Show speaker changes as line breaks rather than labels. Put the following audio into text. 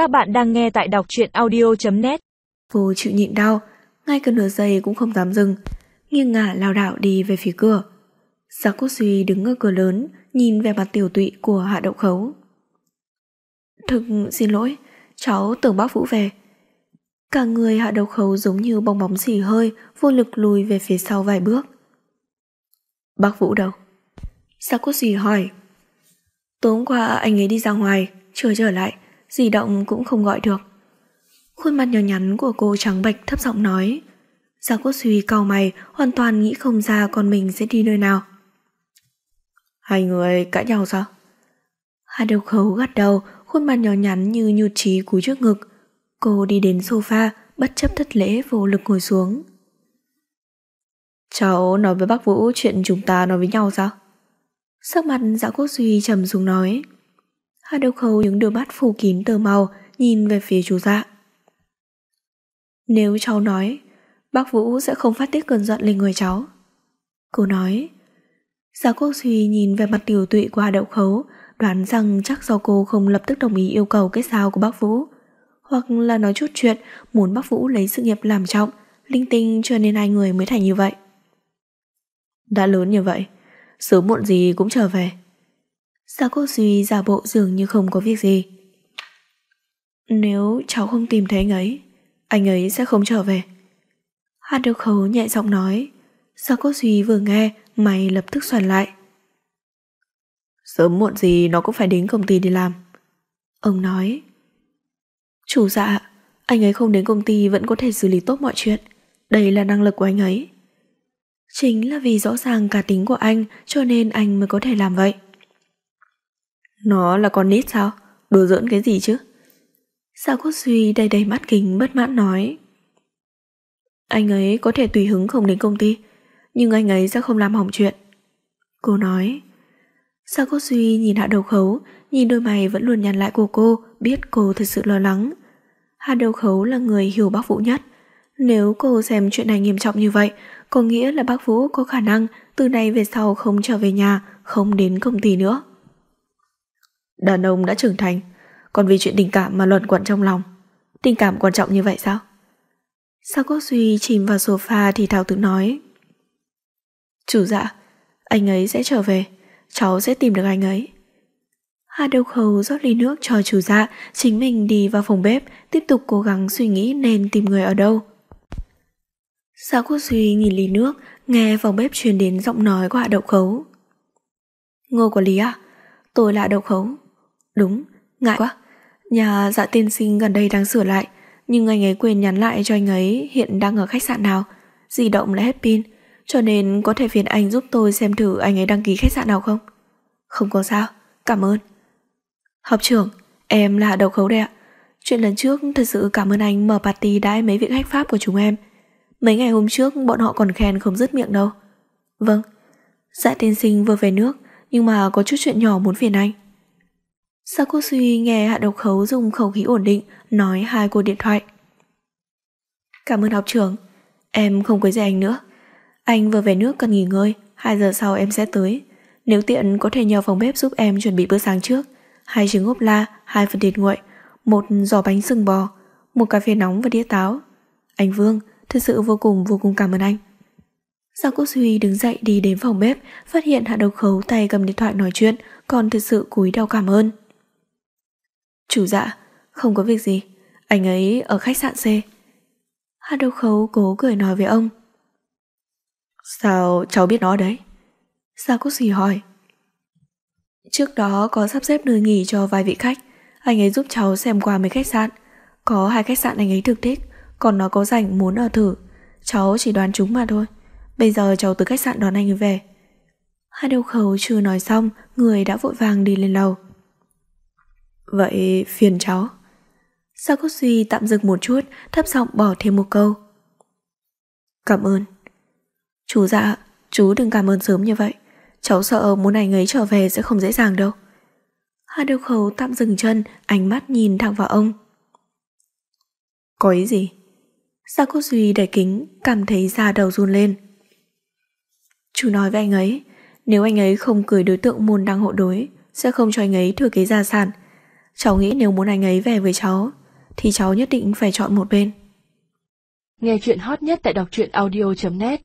Các bạn đang nghe tại đọc truyện audio.net
Vô chịu nhịn đau, ngay cả nửa giây cũng không dám dừng, nghiêng ngả lao đảo đi về phía cửa. Giác Quốc Duy đứng ở cửa lớn, nhìn về mặt tiểu tụy của Hạ Đậu Khấu. Thực xin lỗi, cháu tưởng bác Vũ về. Cả người Hạ Đậu Khấu giống như bong bóng xỉ hơi, vô lực lùi về phía sau vài bước. Bác Vũ đâu? Giác Quốc Duy hỏi. Tối hôm qua anh ấy đi ra ngoài, chưa trở lại, di động cũng không gọi được. Khuôn mặt nhỏ nhắn của cô trắng bệch thấp giọng nói. Gia Quốc Duy cau mày, hoàn toàn nghĩ không ra con mình sẽ đi nơi nào. Hai người cãi nhau sao? Hà Độc Khấu gật đầu, khuôn mặt nhỏ nhắn như nhụt chí cúi trước ngực. Cô đi đến sofa, bất chấp thất lễ vô lực ngồi xuống. Cháu nói với bác Vũ chuyện chúng ta nói với nhau sao? Sắc mặt Dạ Quốc Duy trầm xuống nói. Hạ Độc khâu những đôi mắt phủ kín tơ màu nhìn về phía chú dạ. Nếu cháu nói, bác Vũ sẽ không phát tiết cơn giận lên người cháu. Cô nói, Giáo Quốc Duy nhìn về mặt tiểu tụy của Hà Đậu Khấu, đoán rằng chắc do cô không lập tức đồng ý yêu cầu kết giao của bác Vũ, hoặc là nói chút chuyện muốn bác Vũ lấy sự nghiệp làm trọng, linh tinh cho nên hai người mới thành như vậy. Đã lớn như vậy, sớm muộn gì cũng trở về. Giáo Quốc Duy giả bộ dường như không có việc gì. Nếu cháu không tìm thấy anh ấy, anh ấy sẽ không trở về. Hạt được khấu nhẹ giọng nói. Sao Cốt Duy vừa nghe, mày lập tức xoắn lại. Sớm muộn gì nó cũng phải đến công ty đi làm. Ông nói. Chủ dạ, anh ấy không đến công ty vẫn có thể xử lý tốt mọi chuyện. Đây là năng lực của anh ấy. Chính là vì rõ ràng cả tính của anh cho nên anh mới có thể làm vậy. Nó là con nít sao? Đùa giỡn cái gì chứ? Sao Cốt Duy đầy đầy mắt kính bất mãn nói. Anh ấy có thể tùy hứng không đến công ty, nhưng anh ấy sẽ không làm hỏng chuyện. Cô nói. Sao Cốt Duy nhìn hạ đầu khấu, nhìn đôi mày vẫn luôn nhăn lại của cô, biết cô thật sự lo lắng. Hạ đầu khấu là người hiểu bác Vũ nhất. Nếu cô xem chuyện này nghiêm trọng như vậy, có nghĩa là bác Vũ có khả năng từ nay về sau không trở về nhà, không đến công ty nữa. Đàn ông đã trưởng thành, còn vì chuyện tình cảm mà luận quẩn trong lòng. Tình cảm quan trọng như vậy sao? Sao Quốc Duy chìm vào sofa thì thảo tự nói. Chủ dạ, anh ấy sẽ trở về, cháu sẽ tìm được anh ấy. Hà Độc Khâu rót ly nước cho chủ dạ, chính mình đi vào phòng bếp, tiếp tục cố gắng suy nghĩ nên tìm người ở đâu. Sao Quốc Duy nhìn ly nước, nghe phòng bếp truyền đến giọng nói của Hạ Đậu Khấu. Ngô của Lý à? Tôi là Đậu Khấu. Đúng, ngại quá. Nhà dạ tiên sinh gần đây đang sửa lại, nhưng anh ấy quên nhắn lại cho anh ấy hiện đang ở khách sạn nào. Di động lại hết pin, cho nên có thể phiền anh giúp tôi xem thử anh ấy đăng ký khách sạn nào không? Không có sao, cảm ơn. Học trưởng, em là đầu khấu đây ạ. Chuyện lần trước thật sự cảm ơn anh mở party đãi mấy vị khách Pháp của chúng em. Mấy ngày hôm trước bọn họ còn khen không dứt miệng đâu. Vâng, dạ tiên sinh vừa về nước, nhưng mà có chút chuyện nhỏ muốn phiền anh. Sao cô suy nghe Hạ Độc Khấu dùng khẩu khí ổn định nói hai cuộc điện thoại. Cảm ơn học trưởng, em không quấy rầy anh nữa. Anh vừa về nước cần nghỉ ngơi, 2 giờ sau em sẽ tới. Nếu tiện có thể nhờ phòng bếp giúp em chuẩn bị bữa sáng trước. Hai trứng ốp la, hai phần thịt nguội, một giò bánh sừng bò, một cà phê nóng và đĩa táo. Anh Vương, thật sự vô cùng vô cùng cảm ơn anh. Giang Quốc Duy đứng dậy đi đến phòng bếp, phát hiện Hạ Độc Khấu tay cầm điện thoại nói chuyện, còn thật sự cúi đầu cảm ơn. Chủ dạ, không có việc gì, anh ấy ở khách sạn C. Hạ Độc Khấu cố cười nói với ông. Sao cháu biết nó đấy? Sao có gì hỏi? Trước đó có sắp xếp nơi nghỉ cho vài vị khách, anh ấy giúp cháu xem qua mấy khách sạn. Có hai khách sạn anh ấy thực thích, còn nó có rảnh muốn ở thử. Cháu chỉ đoán chúng mà thôi. Bây giờ cháu từ khách sạn đón anh ấy về. Hai đầu khẩu chưa nói xong, người đã vội vàng đi lên lầu. Vậy phiền cháu. Sao có suy tạm dừng một chút, thấp giọng bỏ thêm một câu. Cảm ơn. Chú dạ, chú đừng cảm ơn sớm như vậy. Cháu sợ muốn anh ấy trở về sẽ không dễ dàng đâu. Hà Điều Khẩu tạm dừng chân, ánh mắt nhìn thẳng vào ông. Có ý gì? Sao cô Duy đẩy kính, cảm thấy da đầu run lên. Chú nói với anh ấy, nếu anh ấy không cười đối tượng môn đang hộ đối, sẽ không cho anh ấy thừa kế gia sản. Cháu nghĩ nếu muốn anh ấy về với cháu, Thì cháu nhất định phải chọn một bên.
Nghe chuyện hot nhất tại đọc truyện audio.net